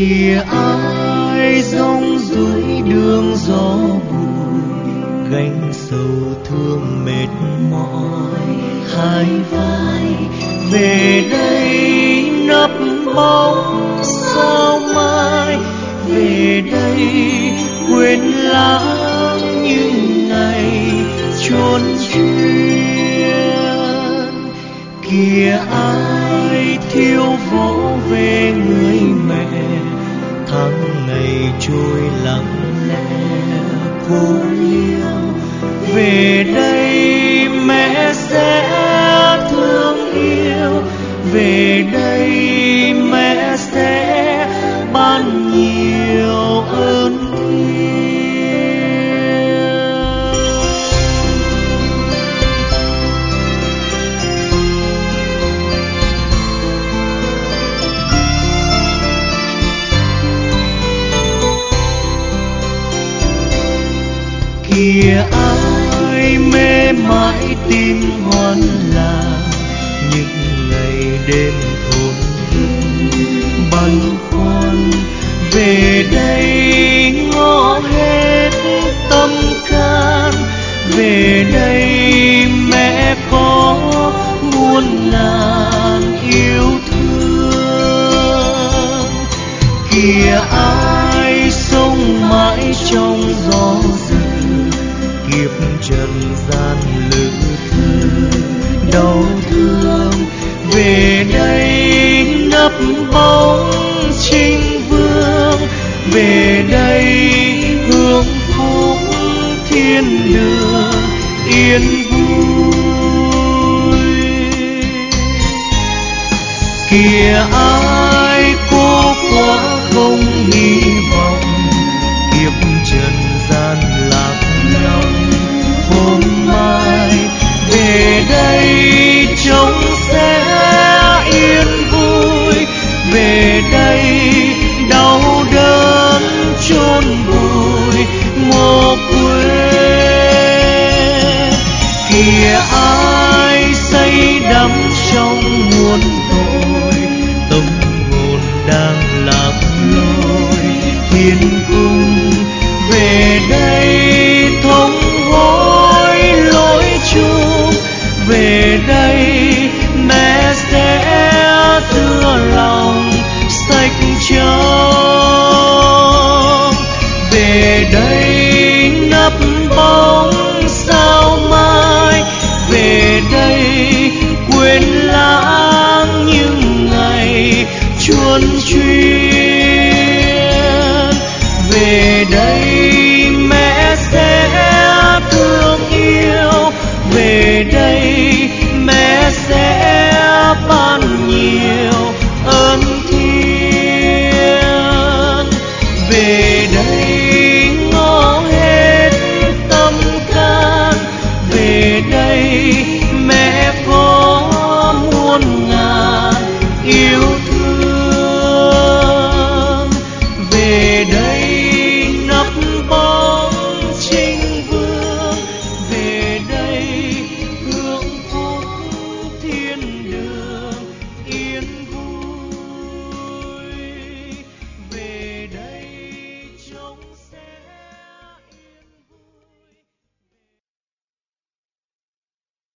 kìa ai rong ruổi đường gió bụi, gánh sầu thương mệt mỏi. Hai vai về đây nấp bóng, sao mai? Về đây quên lãng những ngày chôn chuyên kìa ai thiếu vội liêu về đây mẹ sẽ kìa ai mê mãi tim hoan lạc những ngày đêm thôn băn khoăn. Về đây ngõ hết tâm can, về đây mẹ có muôn làn yêu thương. Kìa ai đây nấp bóng trinh vương. Về đây hưởng phúc thiên đường, yên vui. Kìa ai kìa ai say đắm trong muôn tội, tâm hồn đang lạc lối. Thiên cung về đây thống hối lỗi chung. Về đây mẹ sẽ tựa lòng. Chuôn chuyên. Về đây mẹ sẽ thương yêu. Về đây mẹ sẽ ban